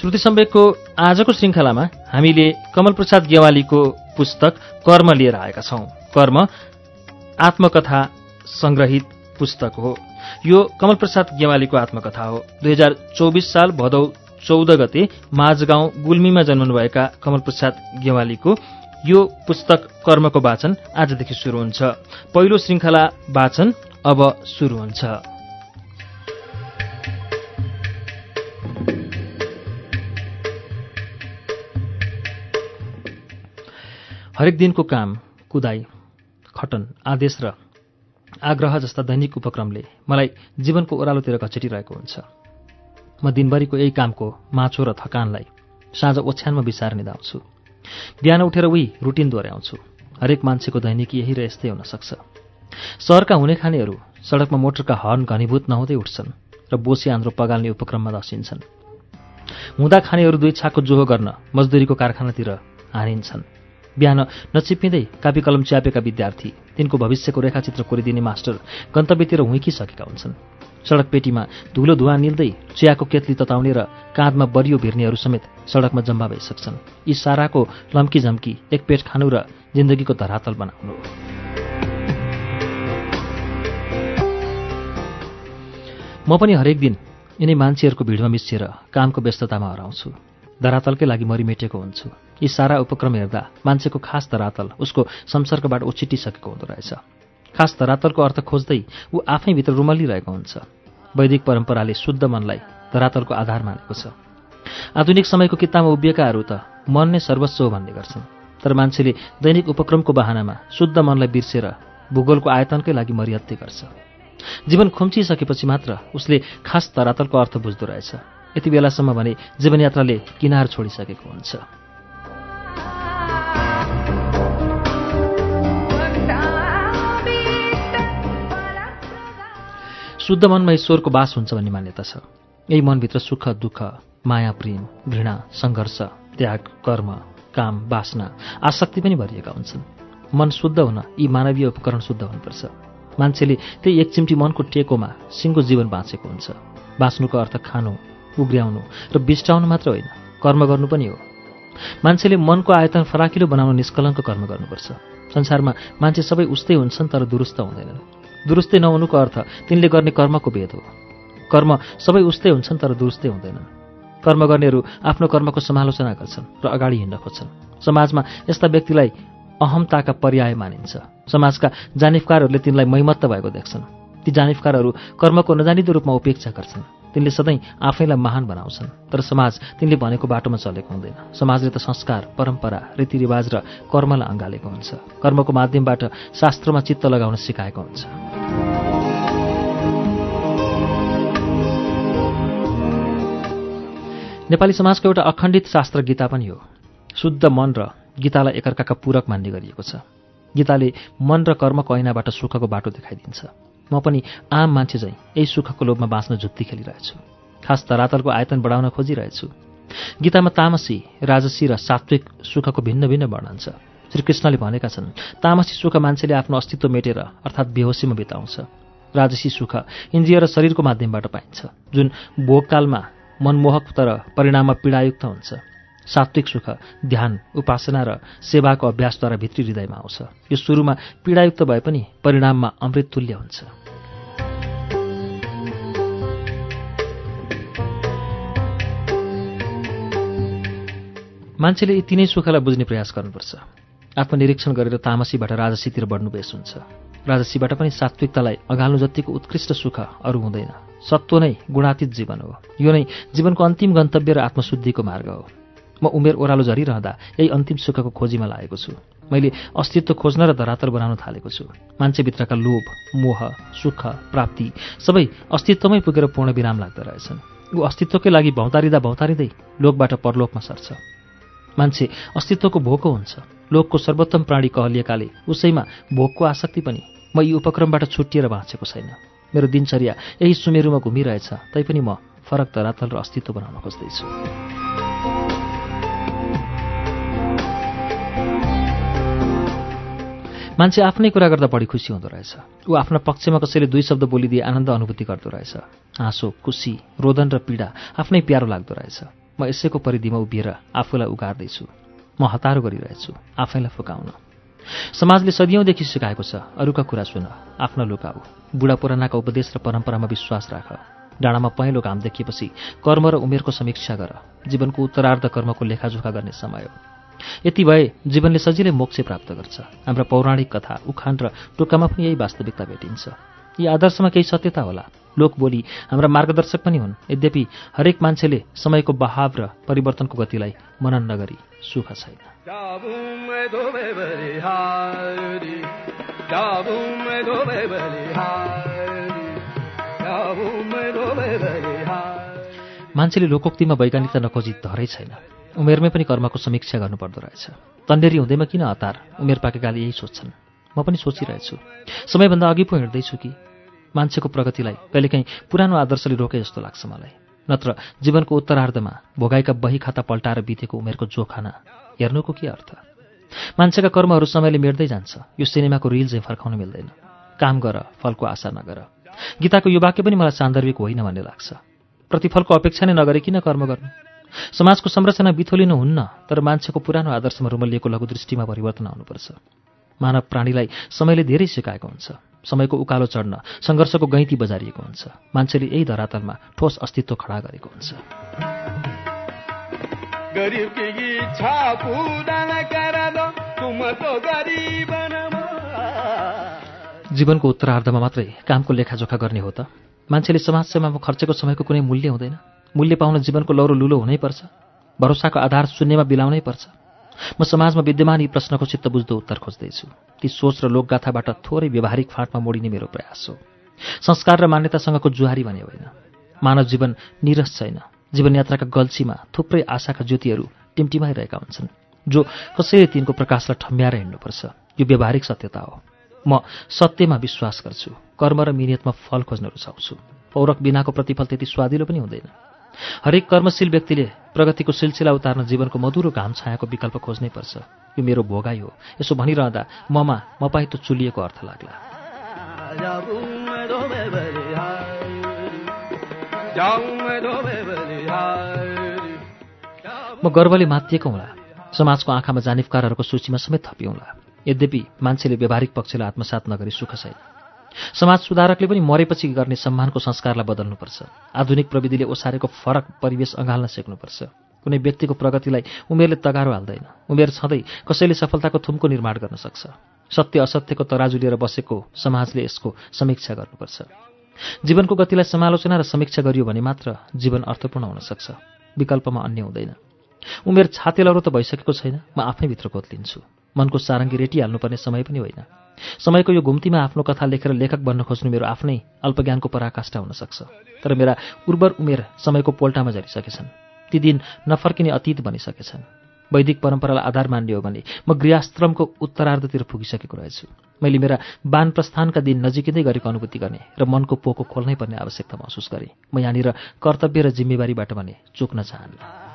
श्रुति सम्वेकको आजको श्रृङ्खलामा हामीले कमल प्रसाद गेवालीको पुस्तक कर्म लिएर आएका छौं। कर्म आत्मकथा संग्रहित पुस्तक हो। यो कमल प्रसाद गेवालीको आत्मकथा हो। दुई हजार चौबिस साल भदौ चौध गते माझगाउँ गुल्मीमा जन्मनुभएका कमल प्रसाद गेवालीको यो पुस्तक कर्मको वाचन आजदेखि शुरू हुन्छ। पहिलो श्रृङ्खला वाचन अब शुरू हुन्छ। हरेक दिनको काम कुदाई खटन आदेश र आग्रह जस्ता दैनिक उपक्रमले मलाई जीवनको ओह्रालोतिर घचेटिरहेको हुन्छ। म दिनभरिको यही कामको माछो र थकानलाई साँझ ओछ्यानमा बिसार निधाउँछु बिहान उठेर उही रुटिन दोहोऱ्याउँछु। हरेक मान्छेको दैनिकी यही र यस्तै हुन सक्छ। सहरका हुने खानेहरू सडकमा मोटरका हर्न घनीभूत नहुँदै उठ्छन् र बोसी आन्द्रो पगाल्ने उपक्रममा दसिन्छन् हुँदा खानेहरू दुई छाकको जोहो गर्न मजदुरीको कारखानातिर हानिन्छन्। बिहान नचिप्पिँदै कापी कलम च्यापेका विद्यार्थी तिनको भविष्यको रेखाचित्र कोरिदिने मास्टर गन्तव्यतिर हुइकिसकेका हुन्छन्। सडक पेटीमा धुलो धुवा निल्दै चियाको केतली तताउने र काँधमा बरियो भिर्नेहरू समेत सडकमा जम्मा भइसक्छन्। यी साराको लम्की झम्की एक पेट खानु र जिन्दगीको धरातल बनाउनु। म पनि हरेक दिन यिनै मान्छेहरूको भिडमा मिसिएर कामको व्यस्ततामा हराउँछु। धरातलकै लागि मरिमेटेको हुन्छु। यी सारा उपक्रम हेर्दा मान्छेको खास धरातल उसको संसर्गबाट उछिटिसकेको हुँदो रहेछ। खास धरातलको अर्थ खोज्दै ऊ आफैभित्र रुमलिरहेको हुन्छ। वैदिक परम्पराले शुद्ध मनलाई धरातलको आधार मानेको छ। आधुनिक समयको किताबमा उभिएकाहरू त मन नै सर्वस्व हो भन्ने गर्छन्। तर मान्छेले दैनिक उपक्रमको बहानामा शुद्ध मनलाई बिर्सेर भूगोलको आयतनकै लागि मरिहत्ते गर्छ। जीवन खुम्चिसकेपछि मात्र उसले खास धरातलको अर्थ बुझ्दो रहेछ। यति बेलासम्म भने जीवनयात्राले किनार छोडिसकेको हुन्छ। शुद्ध मनमा ईश्वरको बास हुन्छ भन्ने मान्यता छ। यही मनभित्र सुख दुःख माया प्रेम घृणा सङ्घर्ष त्याग कर्म काम वासना आसक्ति पनि भरिएका हुन्छन्। मन शुद्ध हुन यी मानवीय उपकरण शुद्ध हुनुपर्छ। मान्छेले त्यही एक चिम्टी मनको टेकोमा सिङ्गो जीवन बाँचेको हुन्छ। बाँच्नुको अर्थ खानु उग्र्याउनु र बिस्टाउनु मात्र होइन कर्म गर्नु पनि हो। मान्छेले मनको आयतन फराकिलो बनाउन निष्कलङ्क कर्म गर्नुपर्छ। संसारमा मान्छे सबै उस्तै हुन्छन् तर दुरुस्त हुँदैनन्। दुरुस्तै नहुनुको अर्थ तिनले गर्ने कर्मको भेद हो। कर्म सबै उस्तै हुन्छन् तर दुरुस्तै हुँदैनन् कर्म गर्नेहरू आफ्नो कर्मको समालोचना गर्छन् र अगाडि हिँड्न खोज्छन्। समाजमा यस्ता व्यक्तिलाई अहमताका पर्याय मानिन्छ। समाजका जानिफकारहरूले तिनलाई मैमत्त भएको देख्छन्। ती जानिफकारहरू कर्मको नजानिदो रूपमा उपेक्षा गर्छन्। तिनले सधैँ आफैलाई महान बनाउँछन्। तर समाज तिनले भनेको बाटोमा चलेको हुँदैन। समाजले त संस्कार परम्परा रीतिरिवाज र कर्मलाई अँगालेको हुन्छ। कर्मको माध्यमबाट शास्त्रमा चित्त लगाउन सिकाएको हुन्छ। नेपाली समाजको एउटा अखण्डित शास्त्र गीता पनि हो। शुद्ध मन र गीतालाई एकअर्काका पूरक मान्ने गरिएको छ। गीताले मन र कर्मको ऐनाबाट सुखको बाटो देखाइदिन्छ। म पनि आम मान्छे झैँ यही सुखको लोभमा बाँच्न जुत्ती खेलिरहेछु। खास धरातलको आयतन बढाउन खोजिरहेछु। गीतामा तामसी राजसी र सात्विक सुखको भिन्न भिन्न वर्णन छ। श्रीकृष्णले भनेका छन् तामसी सुख मान्छेले आफ्नो अस्तित्व मेटेर अर्थात् बेहोसीमा बिताउँछ। राजसी सुख इन्द्रिय र शरीरको माध्यमबाट पाइन्छ। जुन भोगकालमा मनमोहक तर परिणाममा पीडायुक्त हुन्छ। सात्विक सुख ध्यान उपासना र सेवाको अभ्यासद्वारा भित्री हृदयमा आउँछ। यो सुरुमा पीडायुक्त भए पनि परिणाममा अमृततुल्य हुन्छ। मान्छेले यति नै सुखलाई बुझ्ने प्रयास गर्नुपर्छ। आत्मनिरीक्षण गरेर तामसीबाट राजसीतिर बढ्नु बेस हुन्छ। राजसीबाट पनि सात्विकतालाई अगाल्नु जतिको उत्कृष्ट सुख अरू हुँदैन। सत्व नै गुणातीत जीवन हो। यो नै जीवनको अन्तिम गन्तव्य र आत्मशुद्धिको मार्ग हो। म उमेर ओह्रालो झरिरहँदा यही अन्तिम सुखको खोजीमा लागेको छु। मैले अस्तित्व खोज्न र धरातल बनाउन थालेको छु। मान्छेभित्रका लोभ मोह सुख प्राप्ति सबै अस्तित्वमै पुगेर पूर्ण विराम लाग्दो रहेछन्। ऊ अस्तित्वकै लागि भौतारिँदा भौतारिँदै लोकबाट परलोकमा सर्छ। मान्छे अस्तित्वको भोको हुन्छ। लोकको सर्वोत्तम प्राणी कहलिएकाले उसैमा भोकको आसक्ति पनि म यी उपक्रमबाट छुट्टिएर बाँचेको छैन। मेरो दिनचर्या यही सुमेरुमा घुमिरहेछ। तैपनि म फरक तरातल र अस्तित्व बनाउन खोज्दैछु। मान्छे आफ्नै कुरा गर्दा बढी खुसी हुँदो रहेछ। ऊ आफ्ना पक्षमा कसैले दुई शब्द बोलिदिए आनन्द अनुभूति गर्दो रहेछ। हाँसो खुसी रोदन र पीडा आफ्नै प्यारो लाग्दो रहेछ। म यसैको परिधिमा उभिएर आफूलाई उगार्दैछु। म हतारो गरिरहेछु आफैलाई फुकाउन। समाजले सदियौँदेखि सिकाएको छ अरूका कुरा सुन आफ्नो लुकाऊ बुढा पुरानाका उपदेश र परम्परामा विश्वास राख। डाँडामा पहेँलो घाम देखिएपछि कर्म र उमेरको समीक्षा गर। जीवनको उत्तरार्ध कर्मको लेखाजोखा गर्ने समय हो। यति भए जीवनले सजिलै मोक्ष प्राप्त गर्छ। हाम्रा पौराणिक कथा उखान र टोकामा पनि यही वास्तविकता भेटिन्छ। यी आदर्शमा केही सत्यता होला। लोक बोली हाम्रा मार्गदर्शक पनि हुन्। यद्यपि हरेक मान्छेले समयको बहाव र परिवर्तनको गतिलाई मनन नगरी सुख छैन। मान्छेले लोकोक्तिमा वैज्ञानिकता नखोजी धरै छैन। उमेरमै पनि कर्मको समीक्षा गर्नुपर्दो रहेछ। तन्डेरी हुँदैमा किन हतार उमेर पाकेकाले यही सोध्छन् म पनि सोचिरहेछु। समयभन्दा अघि पो हिँड्दैछु कि? मान्छेको प्रगतिलाई कहिलेकाहीँ पुरानो आदर्शले रोके जस्तो लाग्छ मलाई। नत्र जीवनको उत्तरार्धमा भोगाइका बही खाता पल्टाएर बितेको उमेरको जोखाना हेर्नुको के अर्थ? मान्छेका कर्महरू समयले मेट्दै जान्छ। यो सिनेमाको रिल चाहिँ फर्काउन मिल्दैन। काम गर फलको आशा नगर गीताको यो वाक्य पनि मलाई सान्दर्भिक होइन भन्ने लाग्छ। प्रतिफलको अपेक्षा नै नगरे किन कर्म गर्नु? समाजको संरचना बिथोलिनु हुन्न तर मान्छेको पुरानो आदर्शमा रुमलिएको लघुदृष्टिमा परिवर्तन आउनुपर्छ। मानव प्राणीलाई समयले धेरै सिकाएको हुन्छ। समयको उकालो चढ्न सङ्घर्षको गैँती बजारिएको हुन्छ। मान्छेले यही धरातलमा ठोस अस्तित्व खडा गरेको हुन्छ। जीवनको उत्तरार्धमा मात्रै कामको लेखाजोखा गर्ने हो त। मान्छेले समाजसेवामा खर्चेको समयको कुनै मूल्य हुँदैन। मूल्य पाउन जीवनको लौरो लुलो हुनैपर्छ भरोसाको आधार शून्यमा बिलाउनै पर्छ। म समाजमा विद्यमान यी प्रश्नको चित्त बुझ्दो उत्तर खोज्दैछु। ती सोच र लोकगाथाबाट थोरै व्यवहारिक फाँटमा मोडिने मेरो प्रयास हो। संस्कार र मान्यतासँगको जुहारी भने होइन। मानव जीवन निरस छैन। जीवनयात्राका गल्छीमा थुप्रै आशाका ज्योतिहरू टिमटिमाइरहेका हुन्छन् जो कसैले तिनको प्रकाशलाई ठम्ब्याएर हिँड्नुपर्छ। यो व्यवहारिक सत्यता हो। म सत्यमा विश्वास गर्छु। कर्म र मिहिनेतमा फल खोज्न रुचाउँछु पौरख बिनाको प्रतिफल त्यति स्वादिलो पनि हुँदैन। हरेक कर्मशील व्यक्तिले प्रगतिको सिलसिला उतार्न जीवनको मधुरो घाम छायाको विकल्प खोज्नै पर्छ। यो मेरो भोगाई हो। यसो भनिरहँदा ममा मपाई त चुलिएको अर्थ लाग्ला। म गर्वले मातिएको हुँला। समाजको आँखामा जानिफकारहरूको सूचीमा समेत थपिउँला। यद्यपि मान्छेले व्यावहारिक पक्षलाई आत्मसात नगरी सुख छैन समाज सुधारकले पनि मरेपछि गर्ने सम्मानको संस्कारलाई बदल्नुपर्छ। आधुनिक प्रविधिले ओसारेको फरक परिवेश अँगाल्न सिक्नुपर्छ। कुनै व्यक्तिको प्रगतिलाई उमेरले तगारो हाल्दैन। उमेर छँदै कसैले सफलताको थुम्को निर्माण गर्न सक्छ। सत्य असत्यको तराजु लिएर बसेको समाजले यसको समीक्षा गर्नुपर्छ। जीवनको गतिलाई समालोचना र समीक्षा गरियो भने मात्र जीवन अर्थपूर्ण हुन सक्छ। विकल्पमा अन्य हुँदैन। उमेर छातेलरो त भइसकेको छैन। म आफैभित्र कोत्लिन्छु मनको सारङ्गी रेटिहाल्नुपर्ने समय पनि होइन। समयको यो घुम्तीमा आफ्नो कथा लेखेर लेखक बन्न खोज्नु मेरो आफ्नै अल्पज्ञानको पराकाष्ठा हुन सक्छ तर मेरा उर्वर उमेर समयको पोल्टामा झरिसकेछन्। ती दिन नफर्किने अतीत बनिसकेछन्। वैदिक परम्परालाई आधार मान्ने हो भने म गृहस्त्रमको उत्तरार्धतिर पुगिसकेको रहेछु। मैले मेरा बान प्रस्थानका दिन नजिकिँदै गरेको अनुभूति गर्ने र मनको पोको खोल्नै पर्ने आवश्यकता महसुस गरेँ। म यहाँनिर कर्तव्य र जिम्मेवारीबाट भने चुक्न चाहन्न।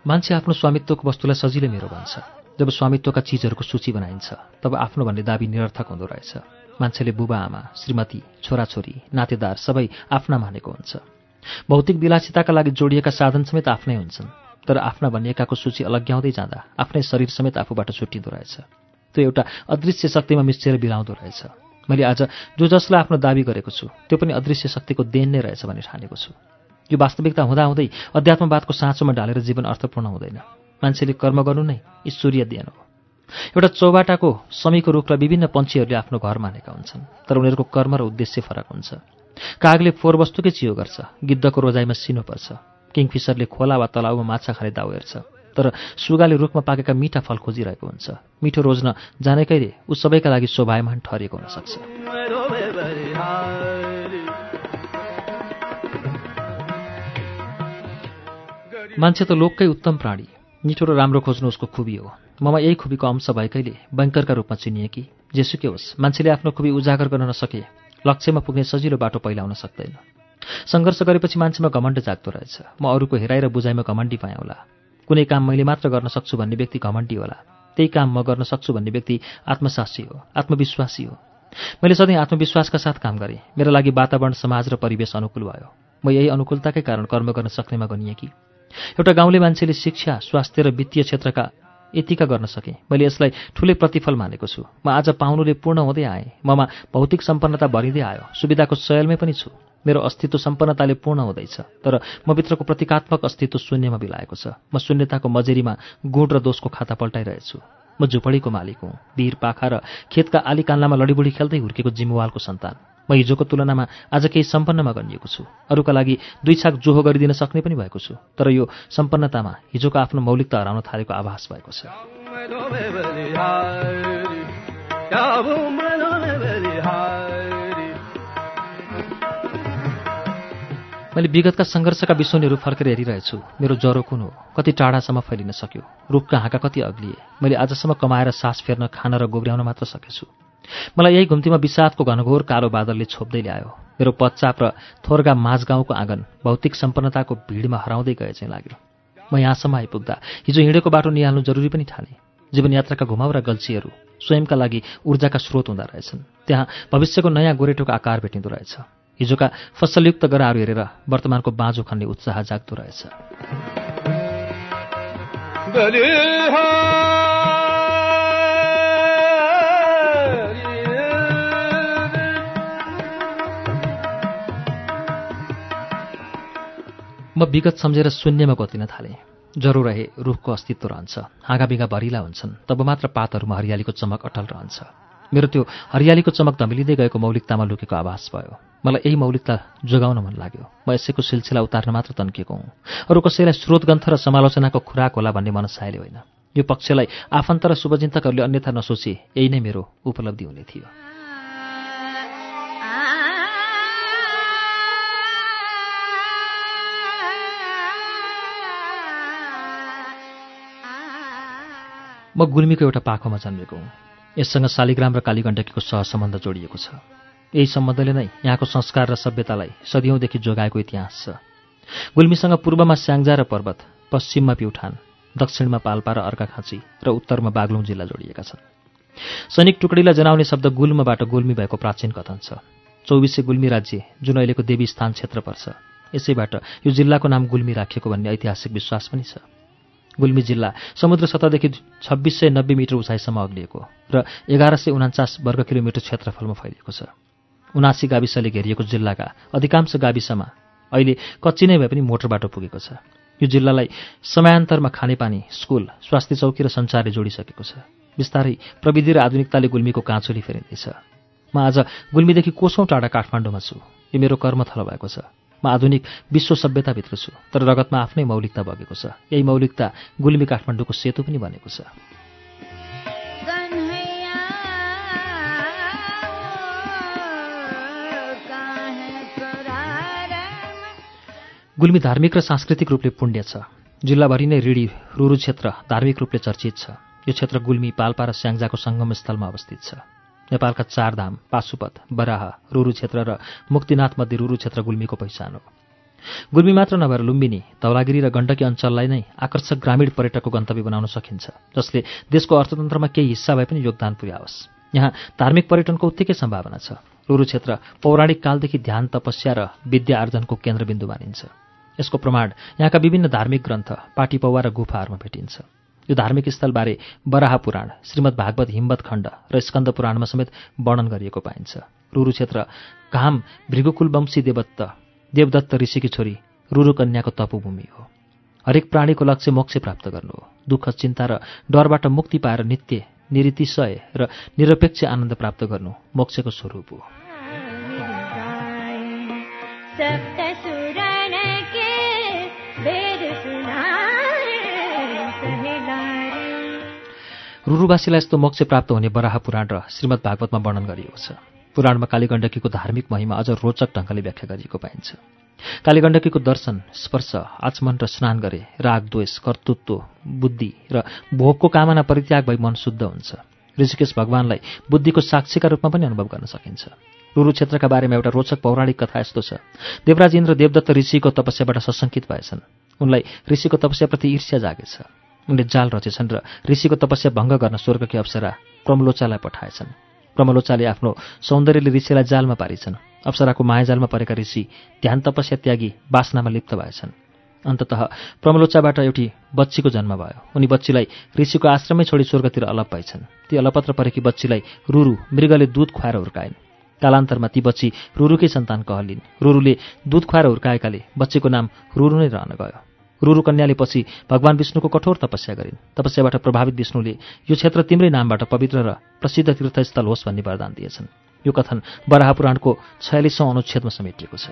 मान्छे आफ्नो स्वामित्वको वस्तुलाई सजिलै मेरो भन्छ। जब स्वामित्वका चिजहरूको सूची बनाइन्छ तब आफ्नो भन्ने दाबी निरर्थक हुँदो रहेछ। मान्छेले बुबा आमा श्रीमती छोराछोरी नातेदार सबै आफ्ना मानेको हुन्छ। भौतिक विलासिताका लागि जोडिएका साधन समेत आफ्नै हुन्छन् तर आफ्ना भनिएकाको सूची अलग्याउँदै जाँदा आफ्नै शरीर समेत आफूबाट छुट्टिँदो रहेछ। त्यो एउटा अदृश्य शक्तिमा मिसिएर बिलाउँदो रहेछ। मैले आज जो जसलाई आफ्नो दावी गरेको छु त्यो पनि अदृश्य शक्तिको देन नै रहेछ भन्ने ठानेको छु। यो वास्तविकता हुँदाहुँदै अध्यात्मवादको साँचोमा ढालेर जीवन अर्थपूर्ण हुँदैन। मान्छेले कर्म गर्नु नै ईश्वरीय देन हो। एउटा चौबाटाको समीको रुखलाई विभिन्न पन्छीहरूले आफ्नो घर मानेका हुन्छन् तर उनीहरूको कर्म र उद्देश्य फरक हुन्छ। कागले फोहोर वस्तुकै चियो गर्छ गिद्धको रोजाइमा सिनो पर्छ किङफिसरले खोला वा तलाउमा माछा खाने दाउ हेर्छ तर सुगाले रुखमा पाकेका मिठा फल खोजिरहेको हुन्छ। मिठो रोज्न जानेकैले ऊ सबैका लागि शोभायमान ठहरिएको हुन मान्छे त लोककै उत्तम प्राणी। मिठो र राम्रो खोज्नु उसको खुबी हो। ममा यही खुबीको अंश भएकैले बैङ्करका रूपमा चिनिए कि। जेसुकै होस् मान्छेले आफ्नो खुबी उजागर गर्न नसके लक्ष्यमा पुग्ने सजिलो बाटो पहिलाउन सक्दैन। सङ्घर्ष गरेपछि मान्छेमा घमण्ड जाग्दो रहेछ। म अरूको हेराइ र बुझाइमा घमण्डी पाएँ होला। कुनै काम मैले मात्र गर्न सक्छु भन्ने व्यक्ति घमण्डी होला। त्यही काम म गर्न सक्छु भन्ने व्यक्ति आत्मसाक्षी हो आत्मविश्वासी हो। मैले सधैँ आत्मविश्वासका साथ काम गरेँ। मेरो लागि वातावरण समाज र परिवेश अनुकूल भयो। म यही अनुकूलताकै कारण कर्म गर्न सक्नेमा गनिएँ कि। एउटा गाउँले मान्छेले शिक्षा स्वास्थ्य र वित्तीय क्षेत्रका यतिका गर्न सकेँ। मैले यसलाई ठुलै प्रतिफल मानेको छु। म आज पाउनुले पूर्ण हुँदै आएँ। ममा भौतिक सम्पन्नता भरिँदै आयो। सुविधाको सयलमै पनि छु। मेरो अस्तित्व सम्पन्नताले पूर्ण हुँदैछ। तर म भित्रको प्रतीकात्मक अस्तित्व शून्यमा बिलाएको छ। म शून्यताको मजेरीमा गुण र दोषको खाता पल्टाइरहेछु। म झुपडीको मालिक हुँ। वीर पाखा र खेतका आली कान्लामा लडीबुडी खेल्दै हुर्केको जिम्मेवालको सन्तान। म हिजोको तुलनामा आज केही सम्पन्नमा गनिएको छु। अरूका लागि दुई छाक जोहो गरिदिन सक्ने पनि भएको छु। तर यो सम्पन्नतामा हिजोको आफ्नो मौलिकता हराउन थालेको आभास भएको छ। मैले विगतका सङ्घर्षका विषयहरू फर्केर हेरिरहेछु। मेरो ज्वरो कुन हो? कति टाढासम्म फैलिन सक्यो? रुखका हाँका कति अग्लिए? मैले आजसम्म कमाएर सास फेर्न खान र गोब्र्याउन मात्र सकेछु। मलाई यही घुम्तीमा विषादको घनघोर कालो बादलले छोप्दै ल्यायो। मेरो पच्चाप र थोरगा माझगाउँको आँगन भौतिक सम्पन्नताको भिडमा हराउँदै गए चाहिँ लाग्यो। म यहाँसम्म आइपुग्दा हिजो हिँडेको बाटो निहाल्नु जरुरी पनि ठाने जीवनयात्राका घुमाउरा गल्छीहरू स्वयंका लागि ऊर्जाका स्रोत हुँदो रहेछन्। त्यहाँ भविष्यको नयाँ गोरेटोको आकार भेटिँदो रहेछ। हिजोका फसलयुक्त गराहरू हेरेर वर्तमानको बाँझो खन्ने उत्साह जाग्दो रहेछ। म विगत सम्झेर शून्यमा गोतिन थालेँ। जरो रहे रुखको अस्तित्व रहन्छ। हाँगाबिगा भरिला हुन्छन् तब मात्र पातहरूमा हरियालीको चमक अटल रहन्छ। मेरो त्यो हरियालीको चमक धमिलिँदै गएको मौलिकतामा लुकेको आभास भयो। मलाई यही मौलिकता जोगाउन मन लाग्यो। म यसैको सिलसिला उतार्न मात्र तन्किएको हुँ। अरू कसैलाई स्रोतग्रन्थ र समालोचनाको खुराक होला भन्ने मनसायले होइन। यो पक्षलाई आफन्त र शुभचिन्तकहरूले अन्यथा नसोचे यही नै मेरो उपलब्धि हुने थियो। म गुल्मीको एउटा पाखोमा जन्मेको हुँ। यससँग शालिग्राम र कालीगण्डकीको सहसम्बन्ध जोडिएको छ। यही सम्बन्धले नै यहाँको संस्कार र सभ्यतालाई सदियौँदेखि जोगाएको इतिहास छ। गुल्मीसँग पूर्वमा स्याङ्जा र पर्वत पश्चिममा प्युठान दक्षिणमा पाल्पा र अर्काखाँची र उत्तरमा बागलुङ जिल्ला जोडिएका छन्। सैनिक टुकडीलाई जनाउने शब्द गुल्मबाट गुल्मी भएको प्राचीन कथन छ। चौबिसे गुल्मी राज्य जुन अहिलेको देवी स्थान क्षेत्र पर्छ यसैबाट यो जिल्लाको नाम गुल्मी राखिएको भन्ने ऐतिहासिक विश्वास पनि छ। गुल्मी जिल्ला समुद्र सतहदेखि छब्बिस सय नब्बे मिटर उचाइसम्म अग्लिएको र एघार सय उनाचास वर्ग किलोमिटर क्षेत्रफलमा फैलिएको छ। उनासी गाविसले घेरिएको जिल्लाका अधिकांश गाविसमा अहिले कच्ची नै भए पनि मोटर बाटो पुगेको छ। यो जिल्लालाई समयान्तरमा खानेपानी स्कुल स्वास्थ्य चौकी र सञ्चारले जोडिसकेको छ। बिस्तारै प्रविधि र आधुनिकताले गुल्मीको काँचोली फेरिँदैछ। म आज गुल्मीदेखि कोसौँ टाढा काठमाडौँमा छु। यो मेरो कर्मथलो भएको छ। म आधुनिक विश्व सभ्यताभित्र छु तर रगतमा आफ्नै मौलिकता बगेको छ। यही मौलिकता गुल्मी काठमाडौँको सेतु पनि बनेको छ। गुल्मी धार्मिक र सांस्कृतिक रूपले पुण्य छ। जिल्लाभरि नै ऋणी रुरु क्षेत्र धार्मिक रूपले चर्चित छ। यो क्षेत्र गुल्मी पाल्पा र स्याङ्जाको सङ्गम स्थलमा अवस्थित छ। नेपालका चारधाम पाशुपत बराह रुरु क्षेत्र र मुक्तिनाथ मध्ये रुरु क्षेत्र गुल्मीको पहिचान हो। गुल्मी मात्र नभएर लुम्बिनी धौलागिरी र गण्डकी अञ्चललाई नै आकर्षक ग्रामीण पर्यटकको गन्तव्य बनाउन सकिन्छ जसले देशको अर्थतन्त्रमा केही हिस्सा भए पनि योगदान पुर्याओस्। यहाँ धार्मिक पर्यटनको उत्तिकै सम्भावना छ। रुरु क्षेत्र पौराणिक कालदेखि ध्यान तपस्या र विद्या आर्जनको केन्द्रबिन्दु मानिन्छ। यसको प्रमाण यहाँका विभिन्न धार्मिक ग्रन्थ पाटीपौवा र गुफाहरूमा भेटिन्छ। यो धार्मिक स्थलबारे बराह पुराण श्रीमद् भागवत हिम्मत खण्ड र स्कन्द पुराणमा समेत वर्णन गरिएको पाइन्छ। रुरु क्षेत्र घाम भृगुकुलवंशी देवत्त देवदत्त ऋषिकी छोरी रुरु कन्याको तपोभूमि हो। हरेक प्राणीको लक्ष्य मोक्ष प्राप्त गर्नु हो। दुःख चिन्ता र डरबाट मुक्ति पाएर नित्य निरतिशय र निरपेक्ष आनन्द प्राप्त गर्नु मोक्षको स्वरूप हो। रुरुवासीलाई यस्तो मोक्ष प्राप्त हुने बराह पुराण र श्रीमद् भागवतमा वर्णन गरिएको छ। पुराणमा कालीगण्डकीको धार्मिक महिमा अझ रोचक ढङ्गले व्याख्या गरिएको पाइन्छ। कालीगण्डकीको दर्शन स्पर्श आचमन र स्नान गरे राग द्वेष कर्तृत्व बुद्धि र भोगको कामना परित्याग भई मन शुद्ध हुन्छ। ऋषिकेश भगवानलाई बुद्धिको साक्षीका रूपमा पनि अनुभव गर्न सकिन्छ। रुरु क्षेत्रका बारेमा एउटा रोचक पौराणिक कथा यस्तो छ। देवराज इन्द्र देवदत्त ऋषिको तपस्याबाट सशङ्कित भएछन्। उनलाई ऋषिको तपस्याप्रति ईर्ष्या जागेछ। उनले जाल रचेछन् र ऋषिको तपस्या भङ्ग गर्न स्वर्गकी अप्सरा प्रमलोचालाई पठाएछन्। प्रमलोचाले आफ्नो सौन्दर्यले ऋषिलाई जालमा पारिछन्। अप्सराको मायाजालमा परेका ऋषि ध्यान तपस्या त्यागी बासनामा लिप्त भएछन्। अन्तत प्रमलोचाबाट एउटी बच्चीको जन्म भयो। उनी बच्चीलाई ऋषिको आश्रमै छोडी स्वर्गतिर अलप भएछन् ती अलपत्र परेकी बच्चीलाई रुरु मृगले दुध खुवाएर हुर्काइन्। कालान्तरमा ती बच्ची रुरुकै सन्तान कहलिन्। रुरुले दुध खुवाएर हुर्काएकाले बच्चीको नाम रुरु नै रहन गयो। रुरु कन्याले पछि भगवान् विष्णुको कठोर तपस्या गरिन्। तपस्याबाट प्रभावित विष्णुले यो क्षेत्र तिम्रै नामबाट पवित्र र प्रसिद्ध तीर्थस्थल होस् भन्ने वरदान दिएछन्। यो कथन बराहपुराणको छयालिसौँ अनुच्छेदमा समेटिएको छ।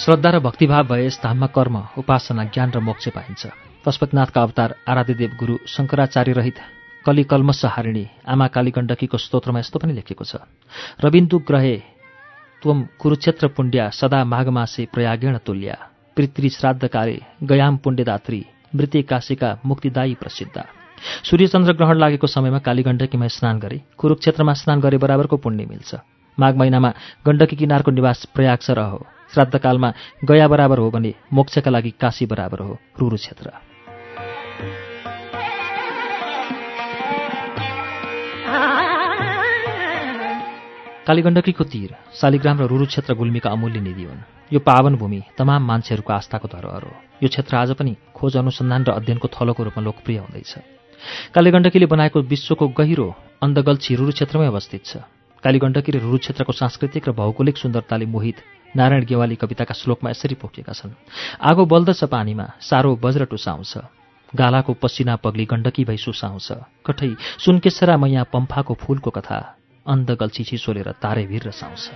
श्रद्धा र भक्तिभाव भए यस धाममा कर्म उपासना ज्ञान र मोक्ष पाइन्छ। पशुपतिनाथका अवतार आराध्यदेव गुरु शङ्कराचार्य रहित कलि कल्मस हारिणी आमा कालीगण्डकीको स्तोत्रमा यस्तो पनि लेखेको छ। रविन्दु ग्रहे त्वम कुरुक्षेत्र पुण्ड्या सदा माघमासे प्रयागेण तुल्या। पितृ श्राद्धकाले गयाम पुण्यदात्री मृत्य काशीका मुक्तिदायी प्रसिद्ध। सूर्यचन्द्र ग्रहण लागेको समयमा कालीगण्डकीमा स्नान गरे। कुरुक्षेत्रमा स्नान गरे बराबरको पुण्य मिल्छ। माघ महिनामा गण्डकी किनारको निवास प्रयाग सरह हो। श्राद्धकालमा गया बराबर हो भने मोक्षका लागि काशी बराबर हो। रुरु क्षेत्र कालीगण्डकीको तीर शालिग्राम र रुरु क्षेत्र गुल्मीका अमूल्य निधि हुन्। यो पावन भूमि तमाम मान्छेहरूको आस्थाको धरोहर हो। यो क्षेत्र आज पनि खोज अनुसन्धान र अध्ययनको थलोको रूपमा लोकप्रिय हुँदैछ। कालीगण्डकीले बनाएको विश्वको गहिरो अन्धगल्छी रुरु क्षेत्रमै अवस्थित छ। कालीगण्डकी र रुरु क्षेत्रको सांस्कृतिक र भौगोलिक सुन्दरताले मोहित नारायण गेवाली कविताका श्लोकमा यसरी पोखेका छन्। आगो बल्दछ पानीमा सारो बज्र टुसाउँछ। गालाको पसिना पग्ली गण्डकी भई सुसाउँछ। कठै सुनकेसरा मैया पम्फाको फूलको कथा अन्ध गल्छी छिसोलेर तारे भिर रसाउँछ।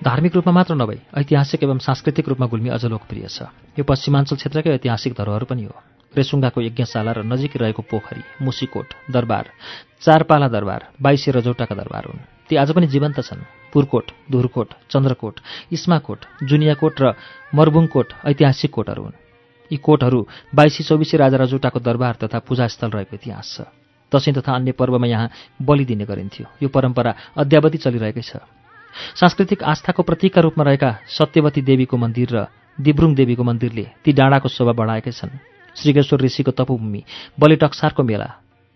धार्मिक रूपमा मात्र नभई ऐतिहासिक एवं सांस्कृतिक रूपमा गुल्मी अझ लोकप्रिय छ। यो पश्चिमाञ्चल क्षेत्रकै ऐतिहासिक धरोहर पनि हो। रेसुङ्गाको यज्ञशाला र नजिकै रहेको पोखरी मुसीकोट दरबार चारपाला दरबार बाइसे रजौटाका दरबार हुन्। ती आज पनि जीवन्त छन्। पुरकोट धुरकोट चन्द्रकोट इस्माकोट जुनियाकोट र मर्बुङकोट ऐतिहासिक कोटहरू हुन्। यी कोटहरू बाइसी चौबिसी राजा रजौटाको दरबार तथा पूजास्थल रहेको इतिहास छ। दसैँ तथा अन्य पर्वमा यहाँ बलि दिने गरिन्थ्यो। यो परम्परा अद्यावधि चलिरहेकै छ। सांस्कृतिक आस्थाको प्रतीकका रूपमा रहेका सत्यवती देवीको मन्दिर र दिब्रुङ देवीको मन्दिरले ती डाँडाको शोभा बढाएकै छन्। श्रीगेश्वर ऋषिको तपोभूमि बलिटक्सारको मेला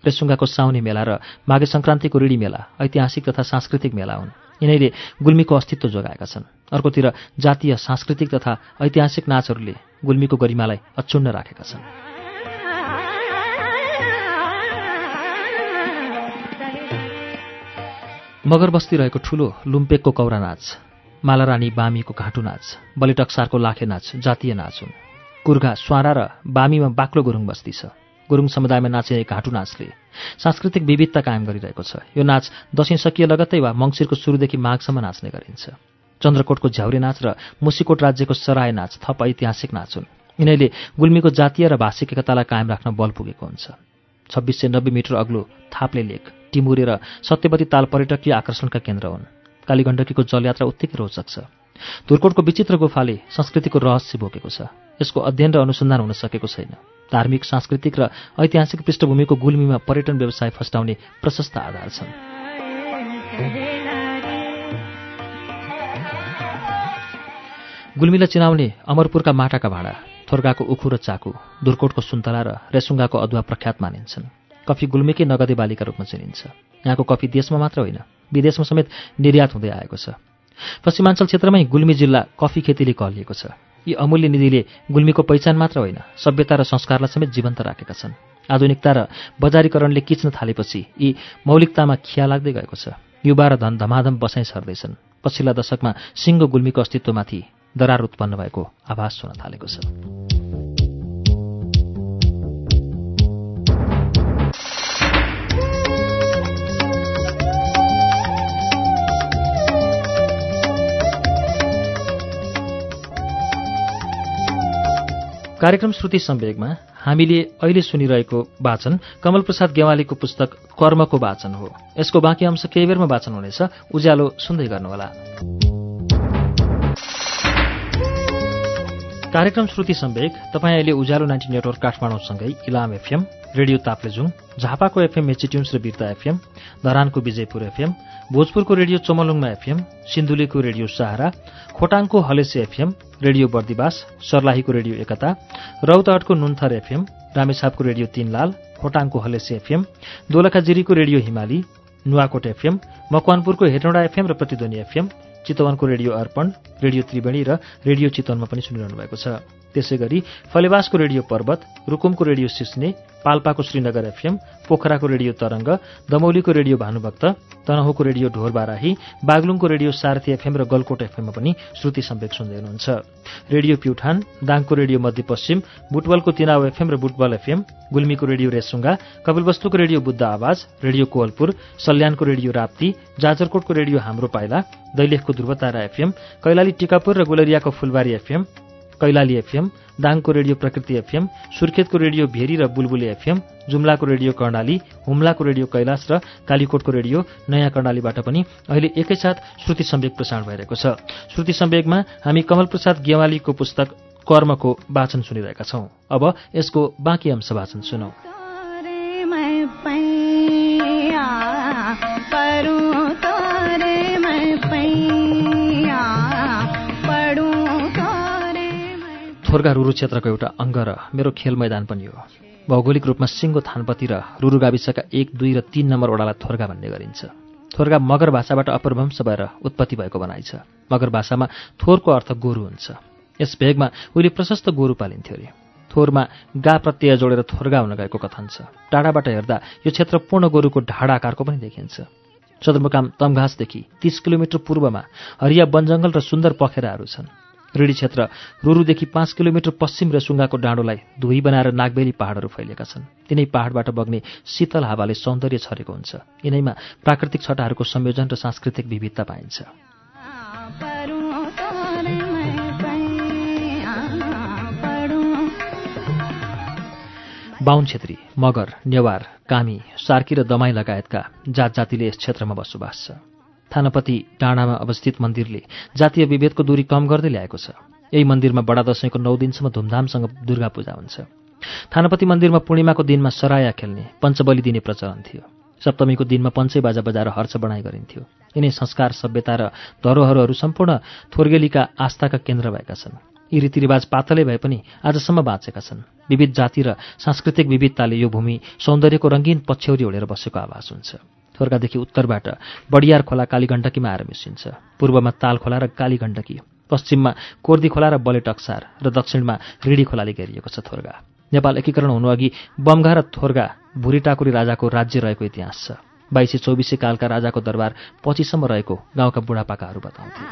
रेसुङ्गाको साउने मेला र माघे सङ्क्रान्तिको ऋणी मेला ऐतिहासिक तथा सांस्कृतिक मेला हुन्। यिनैले गुल्मीको अस्तित्व जोगाएका छन्। अर्कोतिर जातीय सांस्कृतिक तथा ऐतिहासिक नाचहरूले गुल्मीको गरिमालाई अचुन्न राखेका छन्। मगर बस्ती रहेको ठुलो लुम्पेकको कौरा नाच मालारानी बामीको घाँटु नाच बलिटक्सारको लाखे नाच जातीय नाच हुन्। कुर्घा स्वारा र बामीमा बाक्लो गुरुङ बस्ती छ। गुरुङ समुदायमा नाचिने घाँटु नाचले सांस्कृतिक विविधता कायम गरिरहेको छ। यो नाच दसैँ सकिए लगत्तै वा मङ्सिरको सुरुदेखि माघसम्म नाच्ने गरिन्छ। चन्द्रकोटको झ्याउरे नाच र मुसिकोट राज्यको सराय नाच थप ऐतिहासिक नाच हुन्। यिनैले गुल्मीको जातीय र भाषिक एकतालाई कायम राख्न बल पुगेको हुन्छ। छब्बिस सय नब्बे मिटर अग्लो थाप्ले लेक टिमुरे र सत्यवती ताल पर्यटकीय आकर्षणका केन्द्र हुन्। कालीगण्डकीको जलयात्रा उत्तिकै रोचक छ। धुर्कोटको विचित्र गुफाले संस्कृतिको रहस्य बोकेको छ। यसको अध्ययन र अनुसन्धान हुन सकेको छैन। धार्मिक सांस्कृतिक र ऐतिहासिक पृष्ठभूमिको गुल्मीमा पर्यटन व्यवसाय फस्टाउने प्रशस्त आधार छन्। गुल्मीलाई चिनाउने अमरपुरका माटाका भाँडा थोर्गाको उखु र चाकु दुर्कोटको सुन्तला र रेसुङ्गाको अदुवा प्रख्यात मानिन्छन्। कफी गुल्मीकै नगदे बालीका रूपमा चिनिन्छ। यहाँको कफी देशमा मात्र होइन विदेशमा समेत निर्यात हुँदै आएको छ। पश्चिमाञ्चल क्षेत्रमै गुल्मी जिल्ला कफी खेतीले कहलिएको छ। यी अमूल्य निधिले गुल्मीको पहिचान मात्र होइन सभ्यता र संस्कारलाई समेत जीवन्त राखेका छन्। आधुनिकता र बजारीकरणले किच्न थालेपछि यी मौलिकतामा खिया लाग्दै गएको छ। युवा र धन धमाधम बसाइ सर्दैछन् पछिल्ला दशकमा सिङ्गो गुल्मीको अस्तित्वमाथि दरार उत्पन्न भएको आभास हुन थालेको छ। कार्यक्रम श्रुति सम्वेगमा हामीले अहिले सुनिरहेको वाचन कमल प्रसाद गेवालीको पुस्तक कर्मको वाचन हो। यसको बाँकी अंश केही बेरमा वाचन हुनेछ। उज्यालो सुन्दै गर्नुहोला। कार्यक्रम श्रुति सम्वेक तपाईँ अहिले उज्यालो नाइन्टी नेटवर्क काठमाडौँसँगै इलाम एफएम रेडियो ताप्लेजुङ झापाको एफएम मेचिट्युन्स र बिर्ता एफएम धरानको विजयपुर एफएम भोजपुरको रेडियो चमलुङमा एफएम सिन्धुलीको रेडियो सहारा खोटाङको हलेसे एफएम रेडियो बर्दिवास सर्लाहीको रेडियो एकता रौतहटको नुन्थर एफएम रामेछापको रेडियो तीनलाल खोटाङको हलेसे एफएम दोलखाजिरीको रेडियो हिमाली नुवाकोट एफएम मकवानपुरको हेटौँडा एफएम र प्रतिध्वनि एफएम चितवनको रेडियो अर्पण रेडियो त्रिवेणी र रेडियो चितवनमा पनि सुनिरहनु भएको छ। त्यसै गरी फलेवासको रेडियो पर्वत रुकुमको रेडियो सिस्ने पाल्पाको श्रीनगर एफएम पोखराको रेडियो तरंग दमौलीको रेडियो भानुभक्त तनहुको रेडियो ढोरबाराही बागलुङको रेडियो सारथी एफएम र गलकोट एफएममा पनि श्रुति सम्वेक सुन्दै हुनुहुन्छ। रेडियो प्युठान दाङको रेडियो मध्यपश्चिम बुटवलको तिनाव एफएम र बुटबल एफएम गुल्मीको रेडियो रेसुङ्गा कपिलवस्तुको रेडियो बुद्ध आवाज रेडियो कोवलपुर सल्यानको रेडियो राप्ती जाजरकोटको रेडियो हाम्रो पाइला दैलेखको ध्रुवतारा एफएम कैलाली टिकापुर र गुलरियाको फुलबारी एफएम कैलाली एफएम दाङको रेडियो प्रकृति एफएम सुर्खेतको रेडियो भेरी र बुलबुले एफएम जुम्लाको रेडियो कर्णाली हुम्लाको रेडियो कैलाश र कालीकोटको रेडियो नयाँ कर्णालीबाट पनि अहिले एकैसाथ श्रुति सम्वेक प्रसारण भइरहेको छ। श्रुति सम्वेकमा हामी कमल प्रसाद गेवालीको पुस्तक कर्मको वाचन सुनिरहेका छौं। अब यसको बाँकी अंश वाचन सुनौ। थोरगा रुरु क्षेत्रको एउटा अङ्ग र मेरो खेल मैदान पनि हो। भौगोलिक रूपमा सिङ्गो थानपति र रुरु गाविसका एक दुई र तीन नम्बर ओडालाई थोरगा भन्ने गरिन्छ। थोरगा मगर भाषाबाट अपरभंश भएर उत्पत्ति भएको बनाइ छ। मगर भाषामा थोरको अर्थ गोरु हुन्छ। यस भेगमा उहिले प्रशस्त गोरु पालिन्थ्यो अरे। थोरमा गा प्रत्यय जोडेर थोरगा हुन गएको कथन छ। टाढाबाट हेर्दा यो क्षेत्र पूर्ण गोरुको ढाडा आकारको पनि देखिन्छ। सदरमुकाम तमघासदेखि तीस किलोमिटर पूर्वमा हरिया वनजङ्गल र सुन्दर पखेराहरू छन्। ऋणी क्षेत्र रुरुदेखि पाँच किलोमिटर पश्चिम रेसुङ्गाको डाँडोलाई धुई बनाएर नागबेली पहाडहरू फैलिएका छन्। तिनै पहाडबाट बग्ने शीतल हावाले सौन्दर्य छरेको हुन्छ। यिनैमा प्राकृतिक छटाहरूको संयोजन र सांस्कृतिक विविधता पाइन्छ। बाहुन छेत्री मगर नेवार कामी सार्की र दमाई लगायतका जात जातिले यस क्षेत्रमा बसोबास छ। थानपति डाँडामा अवस्थित मन्दिरले जातीय विभेदको दूरी कम गर्दै ल्याएको छ। यही मन्दिरमा बडा दशैंको नौ दिनसम्म धुमधामसँग दुर्गा पूजा हुन्छ। थानपति मन्दिरमा पूर्णिमाको दिनमा सराया खेल्ने पञ्चबली दिने प्रचलन थियो। सप्तमीको दिनमा पञ्चै बाजा बजाएर हर्ष बढाइ गरिन्थ्यो। यिनै संस्कार सभ्यता र धरोहरहरू सम्पूर्ण थोर्गेलीका आस्थाका केन्द्र भएका छन्। यी रीतिरिवाज पातलै भए पनि आजसम्म बाँचेका छन्। विविध जाति र सांस्कृतिक विविधताले यो भूमि सौन्दर्यको रङ्गीन पछ्यौरी ओढेर बसेको आभास हुन्छ। थोर्गादेखि उत्तरबाट बडियार खोला कालीगण्डकीमा आएर मिसिन्छ। पूर्वमा ताल खोला र कालीगण्डकी पश्चिममा कोर्दी खोला र बलेटक्सार र दक्षिणमा रिडी खोलाले घेरिएको छ थोर्गा। नेपाल एकीकरण हुनुअघि बमघा र थोर्गा भुरी टाकुरी राजाको राज्य रहेको इतिहास छ। बाइसे चौबिसे कालका राजाको दरबार पछिसम्म रहेको गाउँका बुढापाकाहरू बताउँथे।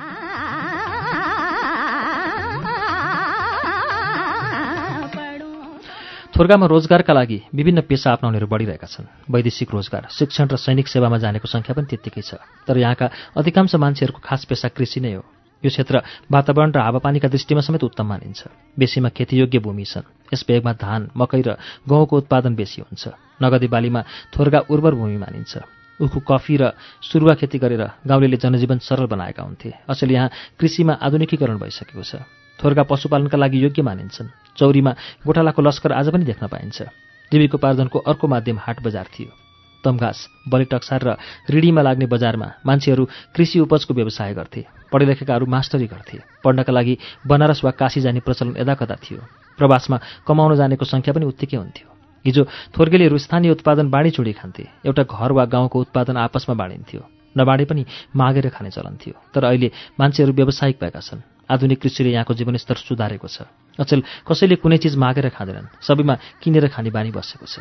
थोर्गामा रोजगारका लागि विभिन्न पेसा अप्नाउनेहरू बढिरहेका छन्। वैदेशिक रोजगार शिक्षण र सैनिक सेवामा जानेको सङ्ख्या पनि त्यत्तिकै छ। तर यहाँका अधिकांश मान्छेहरूको खास पेसा कृषि नै हो। यो क्षेत्र वातावरण र हावापानीका दृष्टिमा समेत उत्तम मानिन्छ। बेसीमा खेतीयोग्य भूमि छन्। यस भेगमा धान मकै र गहुँको उत्पादन बेसी हुन्छ। नगदी बालीमा थोर्गा उर्वर भूमि मानिन्छ। उखु कफी र सुरुवा खेती गरेर गाउँले जनजीवन सरल बनाएका हुन्थे। असल यहाँ कृषिमा आधुनिकीकरण भइसकेको छ। थोरका पशुपालनका लागि योग्य मानिन्छन्। चौरीमा गोठालाको लस्कर आज पनि देख्न पाइन्छ। जीविकोपार्जनको अर्को माध्यम हाट बजार थियो। तमघास बलिटक्सार र रिडीमा लाग्ने बजारमा मान्छेहरू कृषि उपजको व्यवसाय गर्थे। पढेलेखेकाहरू मास्टरी गर्थे। पढ्नका लागि बनारस वा काशी जाने प्रचलन यदाकदा थियो। प्रवासमा कमाउन जानेको सङ्ख्या पनि उत्तिकै हुन्थ्यो। हिजो थोर्गेलीहरू स्थानीय उत्पादन बाँडीचुडी खान्थे। एउटा घर वा गाउँको उत्पादन आपसमा बाँडिन्थ्यो। नबाँडे पनि मागेर खाने चलन थियो। तर अहिले मान्छेहरू व्यावसायिक भएका छन्। आधुनिक कृषिले यहाँको जीवनस्तर सुधारेको छ। अचेल कसैले कुनै चिज मागेर खाँदैनन्। सबैमा किनेर खाने बानी बसेको छ।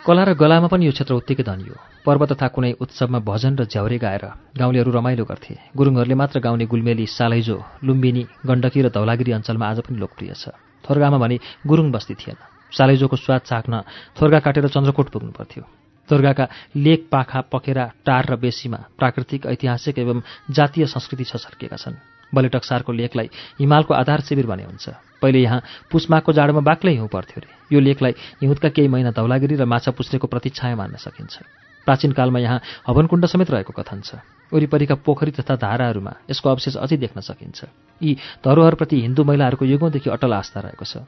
कला र गलामा पनि यो क्षेत्र उत्तिकै धनी हो। पर्व तथा कुनै उत्सवमा भजन र झ्याउरे गाएर गाउँलेहरू रमाइलो गर्थे। गुरुङहरूले मात्र गाउने गुल्मेली सालैजो लुम्बिनी गण्डकी र धौलागिरी अञ्चलमा आज पनि लोकप्रिय छ। थोरगामा भने गुरुङ बस्ती थिएन। सालैजोको स्वाद चाख्न थोर्गा काटेर चन्द्रकोट पुग्नु पर्थ्यो दुर्गाका लेक पाखा पखेरा टार र बेसीमा प्राकृतिक ऐतिहासिक एवं जातीय संस्कृति छर्किएका छन्। बलेटक्सारको लेकलाई हिमालको आधार शिविर भने हुन्छ। पहिले यहाँ पुसमाको जाडोमा बाक्लै हिउँ पर्थ्यो अरे। यो लेकलाई हिउँदका केही महिना धौलागिरी र माछा पुस्नेको प्रतिच्छाया मान्न सकिन्छ। प्राचीन कालमा यहाँ हवनकुण्ड समेत रहेको कथन छ। वरिपरिका पोखरी तथा धाराहरूमा यसको अवशेष अझै देख्न सकिन्छ। यी धरोहरप्रति हिन्दू महिलाहरूको युगौँदेखि अटल आस्था रहेको छ।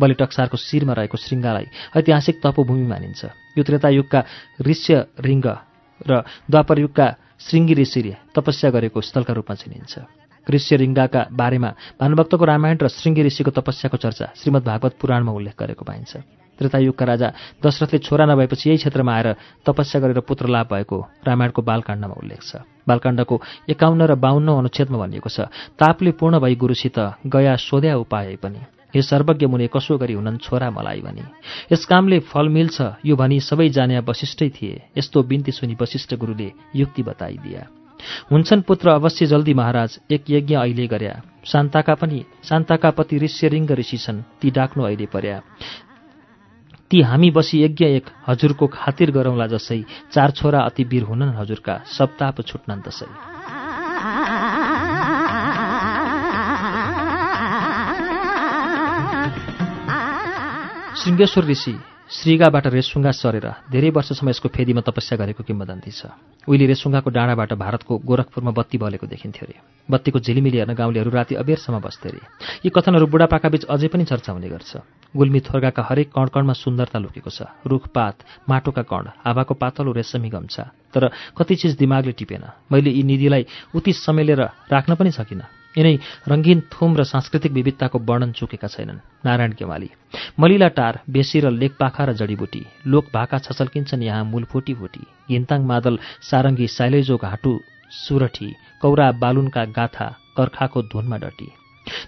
बलिटक्सारको शिरमा रहेको श्रृङ्गालाई ऐतिहासिक तपोभूमि मानिन्छ। यो त्रेतायुगका ऋष्य रिङ्ग र द्वापरयुगका श्रृङ्गी ऋषिले तपस्या गरेको स्थलका रूपमा चिनिन्छ। ऋष्य रिङ्गाका बारेमा भानुभक्तको रामायण र श्रृङ्गी ऋषिको तपस्याको चर्चा श्रीमद् भागवत पुराणमा उल्लेख गरेको पाइन्छ। त्रेतायुगका राजा दशरथले छोरा नभएपछि यही क्षेत्रमा आएर तपस्या गरेर पुत्र लाभ भएको रामायणको बालकाण्डमा उल्लेख छ। बालकाण्डको एकाउन्न र बाहन्न अनुच्छेदमा भनिएको छ तापले पूर्ण भई गुरुसित गया सोध्या उपाय पनि। हे सर्वज्ञ मुने कसो गरी हुनन् छोरा मलाई भनी। यस कामले फल मिल्छ यो भनी सबै जान्या वशिष्ठै थिए। यस्तो बिन्ती सुनि वशिष्ठ गुरुले युक्ति बताइदिया। हुन्छन् पुत्र अवश्य जल्दी महाराज एक यज्ञ अहिले गर्या। शान्ताका पनि शान्ताका पति ऋष्यरिङ्ग ऋषि छन् ती डाक्नु अहिले पर्या। ती हामी बसी यज्ञ एक हजुरको खातिर गरौँला जसै चार छोरा अति वीर हुनन् हजुरका सप्ताह छुट्नन् तसै। शृङ्गेश्वर ऋषि श्रीगाबाट रेसुङ्गा सरेर धेरै वर्षसम्म यसको फेदीमा तपस्या गरेको किम्बदन्ती छ। उहिले रेसुङ्गाको डाँडाबाट भारतको गोरखपुरमा बत्ती बलेको देखिन्थ्यो अरे बत्तीको झिलिमिली हेर्न गाउँलेहरू राति अबेरसम्म बस्थे अरे यी कथनहरू बुढापाकाबीच अझै पनि चर्चा हुने गर्छ। गुल्मी थोर्गाका हरेक कणकणमा सुन्दरता लुकेको छ। रुखपात माटोका कण हावाको पातलो रेशमी गम्छा। तर कति चिज दिमागले टिपेन। मैले यी निधिलाई उति समेलेर राख्न पनि सकिनँ। यिनै रङ्गीन थुम र सांस्कृतिक विविधताको वर्णन चुकेका छैनन्। नारायण गेवाली मलिला टार बेसी र लेखपाखा र जडीबुटी लोक भाका छचल्किन्छन् यहाँ मूल फुटी घिन्ताङ मादल सारङ्गी साइलेजो घाटु सुरठी कौरा बालुनका गाथा कर्खाको धुनमा डटी।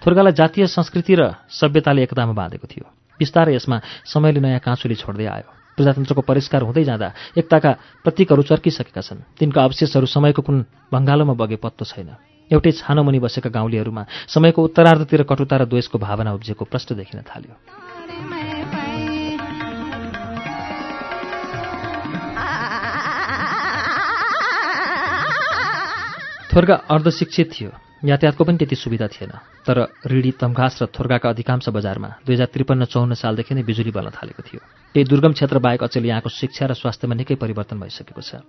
थोर्गालाई जातीय संस्कृति र सभ्यताले एकतामा बाँधेको थियो। बिस्तारै यसमा समयले नयाँ काँचुली छोड्दै आयो। प्रजातन्त्रको परिष्कार हुँदै जाँदा एकताका प्रतीकहरू चर्किसकेका छन्। तिनका अवशेषहरू समयको कुन भङ्गालोमा बगे पत्तो छैन। एउटै छानो मुनि बसेका गाउँलेहरूमा समयको उत्तरार्धतिर कटुता र द्वेषको भावना उब्जेको प्रश्न देखिन थाल्यो। थोर्गा अर्धशिक्षित थियो। यातायातको पनि त्यति सुविधा थिएन। तर रिडी तम्घास र थोर्गाका अधिकांश बजारमा दुई हजार त्रिपन्न चौन्न सालदेखि नै बिजुली बल्न थालेको थियो। केही दुर्गम क्षेत्र बाहेक अचेल यहाँको शिक्षा र स्वास्थ्यमा निकै परिवर्तन भइसकेको छ।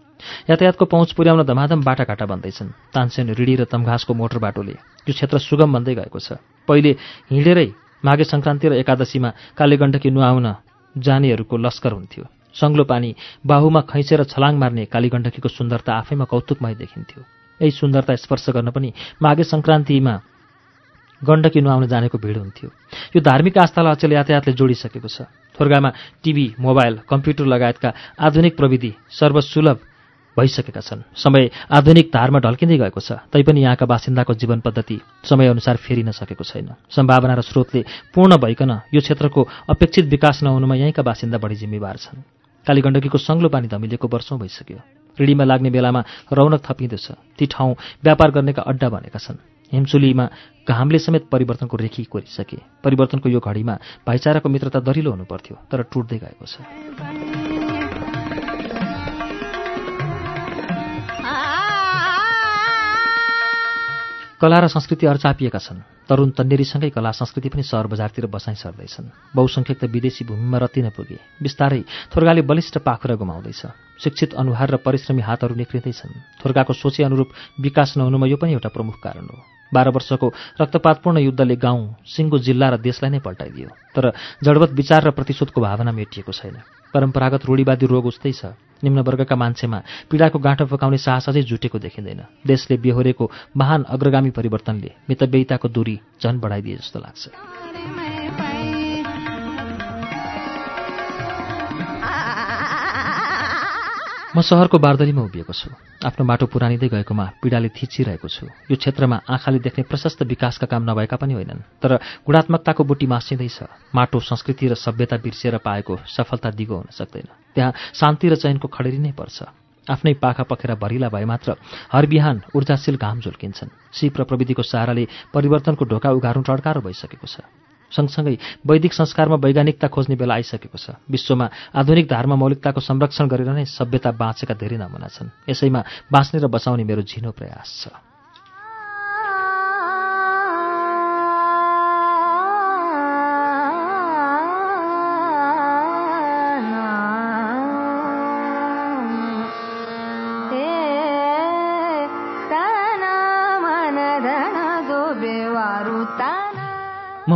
यातायातको पहुँच पुर्याउन धमाधम बाटाघाटा बन्दैछन्। तानसेन रिडी र तम्घासको मोटर बाटोले यो क्षेत्र सुगम बन्दै गएको छ। पहिले हिँडेरै माघे सङ्क्रान्ति र एकादशीमा कालीगण्डकी नुहाउन जानेहरूको लस्कर हुन्थ्यो। सङ्ग्लो पानी बाहुमा खैँचेर छलाङ मार्ने कालीगण्डकीको सुन्दरता आफैमा कौतुकमय देखिन्थ्यो। यही सुन्दरता स्पर्श गर्न पनि माघे सङ्क्रान्तिमा गण्डकी नुहाउन जानेको भिड हुन्थ्यो। यो धार्मिक आस्थालाई अचेल यातायातले जोडिसकेको छ। थोर्गामा टिभी मोबाइल कम्प्युटर लगायतका आधुनिक प्रविधि सर्वसुलभ भइसकेका छन्। समय आधुनिक धारमा ढल्किँदै गएको छ तैपनि यहाँका बासिन्दाको जीवन पद्धति समयअनुसार फेरिन सकेको छैन। सम्भावना र स्रोतले पूर्ण भइकन यो क्षेत्रको अपेक्षित विकास नहुनुमा यहीँका बासिन्दा बढी जिम्मेवार छन्। कालीगण्डकीको सङ्लो पानी धमिलिएको वर्षौँ भइसक्यो। ऋणीमा लाग्ने बेलामा रौनक थपिँदैछ ती ठाउँ व्यापार गर्नेका अड्डा बनेका छन्। हिमचुलीमा घामले समेत परिवर्तनको रेखी कोरिसके। परिवर्तनको यो घडीमा भाइचाराको मित्रता दरिलो हुनुपर्थ्यो तर टुट्दै गएको छ। कला र संस्कृति अर्चापिएका छन्। तरुण तन्नेरीसँगै कला संस्कृति पनि सहर बजारतिर बसाइ सर्दैछन्। बहुसङ्ख्यक त विदेशी भूमिमा रत्तिन पुगे। बिस्तारै थोर्गाले बलिष्ठ पाखुरा गुमाउँदैछ। शिक्षित अनुहार र परिश्रमी हातहरू निक्रिँदैछन् थोर्गाको सोचे अनुरूप विकास नहुनुमा यो पनि एउटा प्रमुख कारण हो। बाह्र वर्षको रक्तपातपूर्ण युद्धले गाउँ सिङ्गो जिल्ला र देशलाई नै पल्टाइदियो। तर जडवत विचार र प्रतिशोधको भावना मेटिएको छैन। परम्परागत रूढिवादी रोग उस्तै छ। निम्न वर्गका मान्छेमा पीडाको गाँठो पकाउने साहस अझै जुटेको देखिँदैन। देशले बेहोरेको महान अग्रगामी परिवर्तनले मितव्ययिताको दूरी झन बढाइदिए जस्तो लाग्छ। म सहरको बारदलीमा उभिएको छु। आफ्नो बाटो पुरानिँदै गएकोमा पीडाले थिचिरहेको छु। यो क्षेत्रमा आँखाले देख्ने प्रशस्त विकासका काम नभएका पनि होइनन्। तर गुणात्मकताको बुटी मासिँदैछ। माटो संस्कृति र सभ्यता बिर्सिएर पाएको सफलता दिगो हुन सक्दैन। त्यहाँ शान्ति र चयनको खडेरी नै पर्छ। आफ्नै पाखा पखेर भरिला भए मात्र हर बिहान ऊर्जाशील घाम झुल्किन्छन्। सिप र प्रविधिको सहाराले परिवर्तनको ढोका उघार्नु टड्कारो भइसकेको छ। सँगसँगै वैदिक संस्कारमा वैज्ञानिकता खोज्ने बेला आइसकेको छ। विश्वमा आधुनिक धर्म मौलिकताको संरक्षण गरेर नै सभ्यता बाँचेका धेरै नमुना छन्। यसैमा बाँच्ने र बचाउने मेरो झिनो प्रयास छ।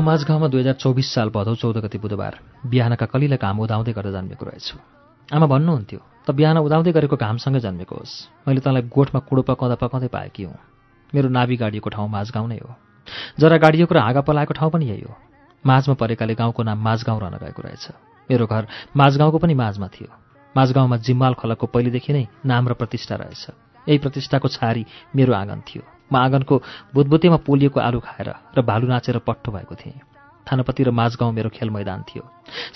माझगाउँमा दुई हजार चौबिस साल भदौ चौध गति बुधबार बिहानका कलिला घाम उदाउँदै गरेर जन्मेको रहेछु। आमा भन्नुहुन्थ्यो त बिहान उदाउँदै गरेको घामसँगै जन्मेको होस्। मैले तँलाई गोठमा कुडो पकाउँदा पकाउँदै पाएकी हुँ। मेरो नाभि गाडिएको ठाउँ माझगाउँ नै हो। जरा गाडिएको र हाँगा पलाएको ठाउँ पनि यही हो। माझमा परेकाले गाउँको नाम माझगाउँ रहन गएको रहेछ। मेरो घर माझगाउँको पनि माझमा थियो। माझगाउँमा जिम्माल खलकको पहिलेदेखि नै नाम र प्रतिष्ठा रहेछ। यही प्रतिष्ठाको छारी मेरो आँगन थियो। म आँगनको बुदबुतेमा पोलिएको आलु खाएर र भालु नाचेर पट्टो भएको थिएँ। थानापति र माझगाउँ मेरो खेल मैदान थियो।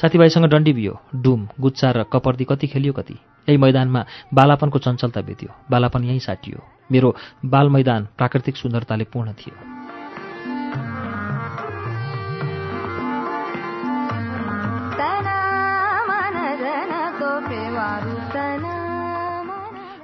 साथीभाइसँग डन्डी बियो डुम गुच्चा र कपर्दी कति खेलियो कति? यही मैदानमा बालापनको चञ्चलता बित्यो बालापन यहीँ साटियो। मेरो बाल मैदान प्राकृतिक सुन्दरताले पूर्ण थियो।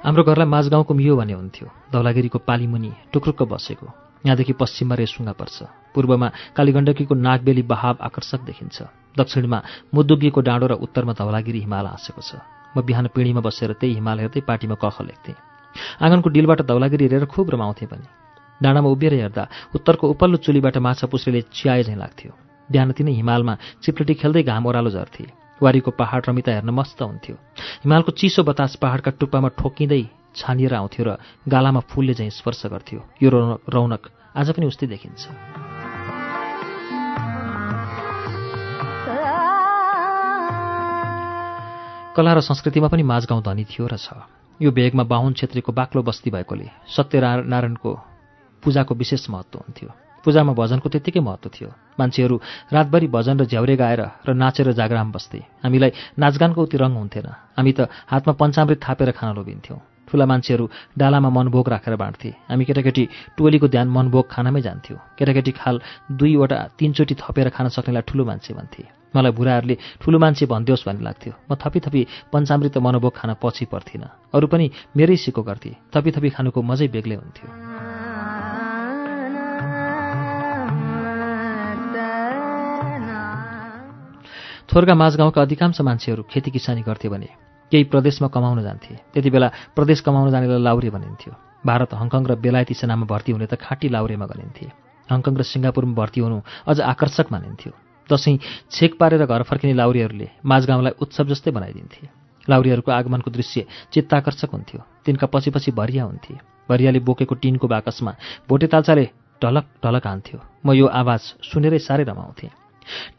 हाम्रो घरलाई माझगाउँको मियो भने हुन्थ्यो। धौलागिरीको पालीमुनि टुक्रुक्क बसेको। यहाँदेखि पश्चिममा रेसुङ्गा पर्छ। पूर्वमा कालीगण्डकीको नागबेली बहाव आकर्षक देखिन्छ। दक्षिणमा मुदुगिएको डाँडो र उत्तरमा धौलागिरी हिमाल हाँसेको छ। म बिहान पिँढीमा बसेर त्यही हिमाल हेर्दै पार्टीमा कख लेख्थेँ। आँगनको डिलबाट धौलागिरी हेरेर खुब रमाउँथेँ पनि। डाँडामा उभिएर हेर्दा उत्तरको उपल्लो चुलीबाट माछा पुस्रेले चियाए झैँ लाग्थ्यो। बिहान तिनै हिमालमा चिप्लेटी खेल्दै घाम ओह्रालो झर्थे। वारीको पहाड रमिता हेर्न मस्त हुन्थ्यो। हिमालको चिसो बतास पहाडका टुप्पामा ठोकिँदै छानिएर आउँथ्यो र गालामा फुलले झैँ स्पर्श गर्थ्यो। यो रौनक आज पनि उस्तै देखिन्छ। कला र संस्कृतिमा पनि माझगाउँ धनी थियो र छ। यो भेगमा बाहुन छेत्रीको बाक्लो बस्ती भएकोले सत्यनारायणको पूजाको विशेष महत्त्व हुन्थ्यो। पूजामा भजनको त्यत्तिकै महत्त्व थियो। मान्छेहरू रातभरि भजन र झ्याउरे गाएर र नाचेर जागराम बस्थे। हामीलाई नाचगानको उति रङ हुन्थेन। हामी त हातमा पञ्चामृत थापेर खान लोभिन्थ्यौँ। ठुला मान्छेहरू डालामा मनभोग राखेर बाँड्थे। हामी केटाकेटी टोलीको ध्यान मनभोग खानामै जान्थ्यौँ। केटाकेटी खाल दुईवटा तिनचोटि थपेर खान सक्नेलाई ठुलो मान्छे भन्थे। मलाई बुढाहरूले ठुलो मान्छे भनिदियोस् भन्ने लाग्थ्यो। म थपी थपी पञ्चामृत मनभोग खान पछि पर्थिनँ। अरू पनि मेरै सिको गर्थे। थपी थपी खानुको मजै बेग्लै हुन्थ्यो। थोरका माझगाउँका अधिकांश मान्छेहरू खेती किसानी गर्थे भने केही प्रदेशमा कमाउन जान्थे। त्यति बेला प्रदेश कमाउन जानेलाई लाउरे भनिन्थ्यो। भारत हङकङ र बेलायती सेनामा भर्ती हुने त खाँटी लाउरेमा गनिन्थे। हङकङ र सिङ्गापुरमा भर्ती हुनु अझ आकर्षक मानिन्थ्यो। दसैँ छेक पारेर घर फर्किने लाउरीहरूले माझगाउँलाई उत्सव जस्तै बनाइदिन्थे। लाउरीहरूको आगमनको दृश्य चित्ताकर्षक हुन्थ्यो। तिनका पछि पछि भरिया हुन्थे। भरियाले बोकेको टिनको बाकसमा भोटे तालचाले ढलक ढलक हान्थ्यो। म यो आवाज सुनेरै साह्रै रमाउँथेँ।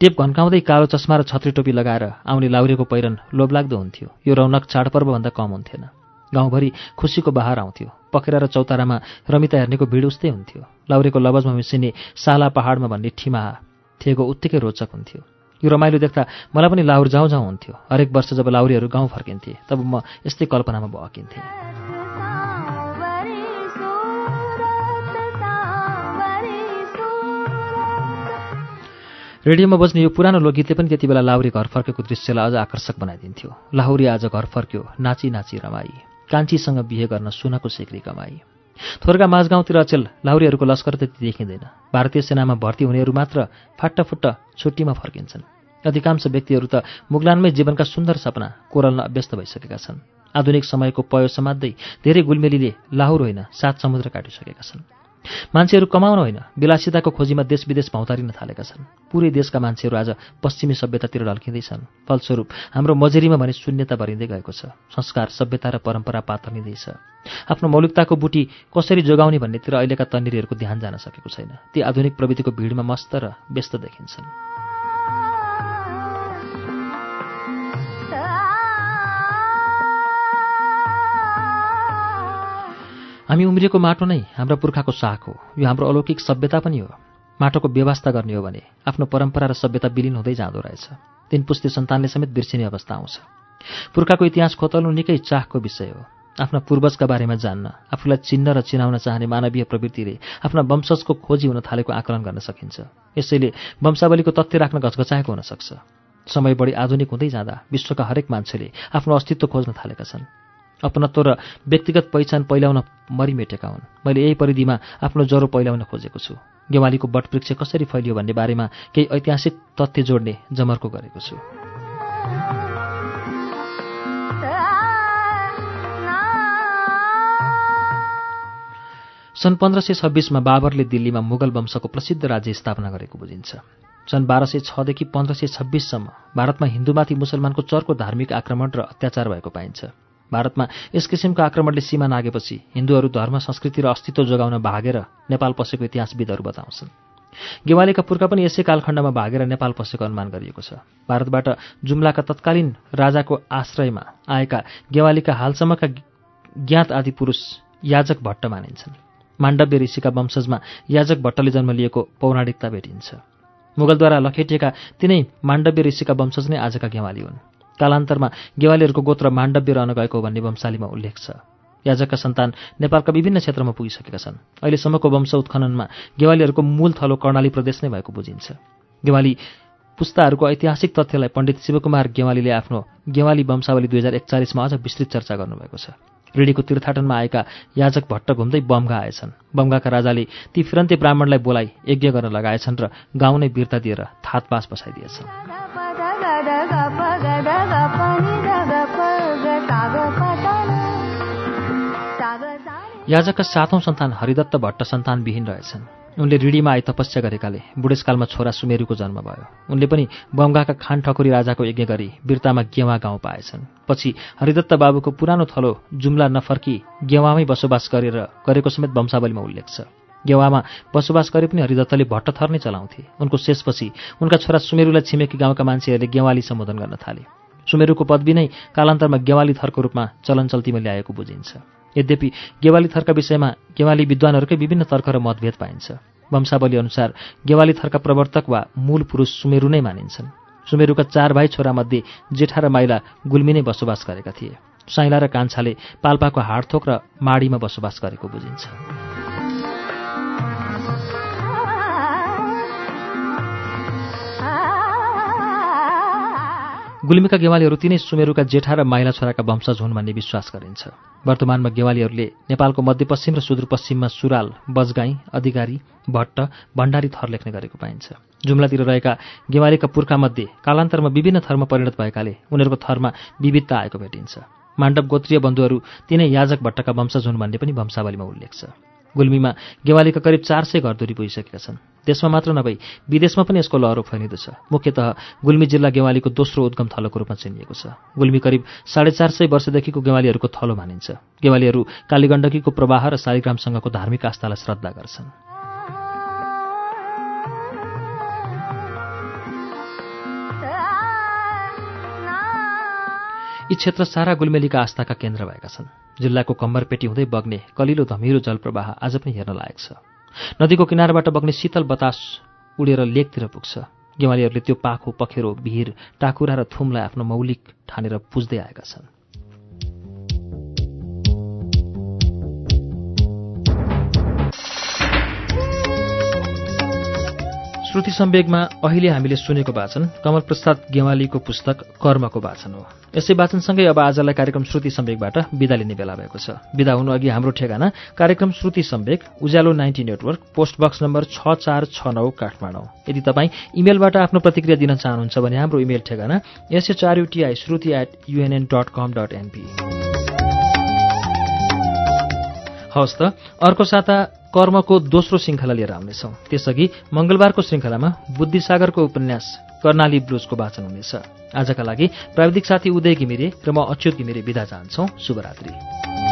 टेप घन्काउँदै कालो चस्मा र छत्री टोपी लगाएर आउने लाउरेको पहिरन लोभलाग्दो हुन्थ्यो। यो रौनक चाडपर्वभन्दा कम हुन्थेन। गाउँभरि खुसीको बहार आउँथ्यो। पखेरा र चौतारामा रमिता हेर्नेको भिड उस्तै हुन्थ्यो। लाउरेको लबजमा मिसिने साला पहाडमा भन्ने ठिमाहा थिएको उत्तिकै रोचक हुन्थ्यो। यो रमाइलो देख्दा मलाई पनि लाउर जाउँ जाउँ हुन्थ्यो। हरेक वर्ष जब लाउरीहरू गाउँ फर्किन्थे तब म यस्तै कल्पनामा बहकिन्थेँ। रेडियोमा बज्ने यो पुरानो लोकगीतले पनि त्यति बेला लाहुरी घर फर्केको दृश्यलाई अझ आकर्षक बनाइदिन्थ्यो। लाहुरी आज घर फर्क्यो नाची नाची रमाई कान्छीसँग बिहे गर्न सुनको सेक्री कमाई। थोरका माझगाउँतिर अचेल लाहुरीहरूको लस्कर त्यति देखिँदैन। भारतीय सेनामा भर्ती हुनेहरू मात्र फाट्टाफुट्ट छुट्टीमा फर्किन्छन्। अधिकांश व्यक्तिहरू त मुगलानमै जीवनका सुन्दर सपना कोरल्न अभ्यस्त भइसकेका छन्। आधुनिक समयको पयो समात्दै धेरै गुलमेलीले लाहुर होइन सात समुद्र काटिसकेका छन्। मान्छेहरू कमाउन होइन विलासिताको खोजीमा देश विदेश भौतारिन थालेका छन्। पुरै देशका मान्छेहरू आज पश्चिमी सभ्यतातिर ढल्किँदैछन्। फलस्वरूप हाम्रो मजेरीमा भने शून्यता भरिँदै गएको छ। संस्कार सभ्यता र परम्परा पातलिँदैछ आफ्नो मौलिकताको बुटी कसरी जोगाउने भन्नेतिर अहिलेका तन्निरीहरूको ध्यान जान सकेको छैन। ती आधुनिक प्रविधिको भिडमा मस्त र व्यस्त देखिन्छन्। हामी उम्रिएको माटो नै हाम्रो पुर्खाको साख हो। यो हाम्रो अलौकिक सभ्यता पनि हो। माटोको व्यवस्था गर्ने हो भने आफ्नो परम्परा र सभ्यता विलिन हुँदै जाँदो रहेछ। तीन पुस्ते सन्तानले समेत बिर्सिने अवस्था आउँछ। पुर्खाको इतिहास खोतल्नु निकै चाखको विषय हो। आफ्ना पूर्वजका बारेमा जान्न आफूलाई चिन्न र चिनाउन चाहने मानवीय प्रवृत्तिले आफ्ना वंशजको खोजी हुन थालेको आकलन गर्न सकिन्छ। यसैले वंशावलीको तथ्य राख्न घचघचाएको हुन सक्छ। समय बढी आधुनिक हुँदै जाँदा विश्वका हरेक मान्छेले आफ्नो अस्तित्व खोज्न थालेका छन्। अपनत्व र व्यक्तिगत पहिचान पहिल्याउन मरिमेटेका हुन्। मैले यही परिधिमा आफ्नो ज्वरो पहिल्याउन खोजेको छु। गेवालीको बटवृक्ष कसरी फैलियो भन्ने बारेमा केही ऐतिहासिक तथ्य जोड्ने जमर्को गरेको छु। सन् पन्ध्र सय छब्बिसमा बाबरले दिल्लीमा मुगल वंशको प्रसिद्ध राज्य स्थापना गरेको बुझिन्छ। सन् बाह्र सय छदेखि पन्ध्र सय छब्बिससम्म भारतमा हिन्दूमाथि मुसलमानको चर्को धार्मिक आक्रमण र अत्याचार भएको पाइन्छ। भारतमा यस किसिमको आक्रमणले सीमा नागेपछि हिन्दूहरू धर्म संस्कृति र अस्तित्व जोगाउन भागेर नेपाल पसेको इतिहासविदहरू बताउँछन्। गेवालीका पुर्खा पनि यसै कालखण्डमा भागेर नेपाल पसेको अनुमान गरिएको छ। भारतबाट जुम्लाका तत्कालीन राजाको आश्रयमा आएका गेवालीका हालसम्मका ज्ञात आदि पुरुष याजक भट्ट मानिन्छन्। माण्डव्य ऋषिका वंशजमा याजक भट्टले जन्म लिएको पौराणिकता भेटिन्छ। मुगलद्वारा लखेटिएका तिनै माण्डव्य ऋषिका वंशज नै आजका गेवाली हुन्। कालान्तरमा गेवालीहरूको गोत्र माण्डव्य रहन गएको भन्ने वंशालीमा उल्लेख छ। याजकका सन्तान नेपालका विभिन्न क्षेत्रमा पुगिसकेका छन्। अहिलेसम्मको वंश उत्खननमा गेवालीहरूको मूल थलो कर्णाली प्रदेश नै भएको बुझिन्छ। गेवाली पुस्ताहरूको ऐतिहासिक तथ्यलाई पण्डित शिवकुमार गेवालीले आफ्नो गेवाली वंशावली दुई हजार एकचालिसमा अझ विस्तृत चर्चा गर्नुभएको छ। ऋणीको तीर्थाटनमा आएका याजक भट्ट घुम्दै बमगा आएछन्। बमगाका राजाले ती फिरन्ते ब्राह्मणलाई बोलाइ यज्ञ गर्न लगाएछन् र गाउँ नै वीरता दिएर थातपास बसाइदिएछन्। याजकका सातौं सन्तान हरिदत्त भट्ट सन्तानविहीन रहेछन्। उनले ऋणीमा आई तपस्या गरेकाले बुढेसकालमा छोरा सुमेरुको जन्म भयो। उनले पनि बङ्गाका खान ठकुरी राजाको यज्ञ गरी वीरतामा गेवा गाउँ पाएछन्। पछि हरिदत्त बाबुको पुरानो थलो जुम्ला नफर्की गेवामै बसोबास गरेर गरेको समेत वंशावलीमा उल्लेख छ। गेवामा बसोबास गरे पनि हरिदत्तले भट्टथर नै चलाउँथे। उनको शेषपछि उनका छोरा सुमेरुलाई छिमेकी गाउँका मान्छेहरूले गेवाली सम्बोधन गर्न थाले। सुमेरुको पदवी नै कालान्तरमा गेवाली थरको रूपमा चलन चल्तीमा ल्याएको बुझिन्छ। यद्यपि गेवाली थरका विषयमा गेवाली विद्वानहरूकै विभिन्न तर्क र मतभेद पाइन्छ। वंशावली अनुसार गेवाली थरका प्रवर्तक वा मूल पुरुष सुमेरु नै मानिन्छन्। सुमेरुका चार भाइ छोरामध्ये जेठा र माइला गुल्मी नै बसोबास गरेका थिए। साइला र कान्छाले पाल्पाको हाडथोक र माडीमा बसोबास गरेको बुझिन्छ। गुल्मीका गेवालीहरू तिनै सुमेरुका जेठा र माइला छोराका वंशज हुन् भन्ने विश्वास गरिन्छ। वर्तमानमा गेवालीहरूले नेपालको मध्यपश्चिम र सुदूरपश्चिममा सुराल बजगाई अधिकारी भट्ट भण्डारी थर लेख्ने गरेको पाइन्छ। जुम्लातिर रहेका गेवालीका पुर्खामध्ये कालान्तरमा विभिन्न थरमा परिणत भएकाले उनीहरूको थरमा विविधता आएको भेटिन्छ। माण्डव गोत्रीय बन्धुहरू तिनै याजक भट्टका वंशज हुन् भन्ने पनि वंशावलीमा उल्लेख छ। गुल्मीमा गेवालीका करिब चार सय घरधुरी पुगिसकेका छन्। देशमा मात्र नभई विदेशमा पनि यसको लहरो फैलिँदो छ मुख्यतः गुल्मी जिल्ला गेवालीको दोस्रो उद्गम थलोको रूपमा चिनिएको छ। गुल्मी करिब साढे चार सय वर्षदेखिको गेवालीहरूको थलो मानिन्छ। गेवालीहरू कालीगण्डकीको प्रवाह र शालिग्रामसँगको धार्मिक आस्थालाई श्रद्धा गर्छन्। यी क्षेत्र सारा गुल्मेलीका आस्थाका केन्द्र भएका छन्। जिल्लाको कम्बरपेटी हुँदै बग्ने कलिलो धमिलो जलप्रवाह आज पनि हेर्न लायक छ। नदीको किनारबाट बग्ने शीतल बतास उडेर लेकतिर पुग्छ। गेवालीहरूले त्यो पाखो पखेरो भिर टाकुरा र थुमलाई आफ्नो मौलिक ठानेर पुज्दै आएका छन्। श्रुति सम्वेगमा अहिले हामीले सुनेको वाचन कमल प्रसाद गेवालीको पुस्तक कर्मको वाचन हो। यसै वाचनसँगै अब आजलाई कार्यक्रम श्रुति सम्वेकबाट विदा लिने बेला भएको छ। विदा हुनु अघि हाम्रो ठेगाना कार्यक्रम Shruti Samvek Ujyaalo ninety network post box number छ चार छ नौ काठमाडौँ। यदि तपाईँ इमेलबाट आफ्नो प्रतिक्रिया दिन चाहनुहुन्छ भने हाम्रो इमेल ठेगाना S H R U T I Shruti at UNN dot com dot NP हवस् त। अर्को साता कर्मको दोस्रो श्रृङ्खला लिएर आउनेछौँ। त्यसअघि मङ्गलबारको श्रृङ्खलामा बुद्धिसागरको उपन्यास कर्णाली ब्लुजको वाचन हुनेछ। आजका लागि प्राविधिक साथी उदय घिमिरे र म अच्युत घिमिरे विदा चाहन्छौ। शुभरात्री।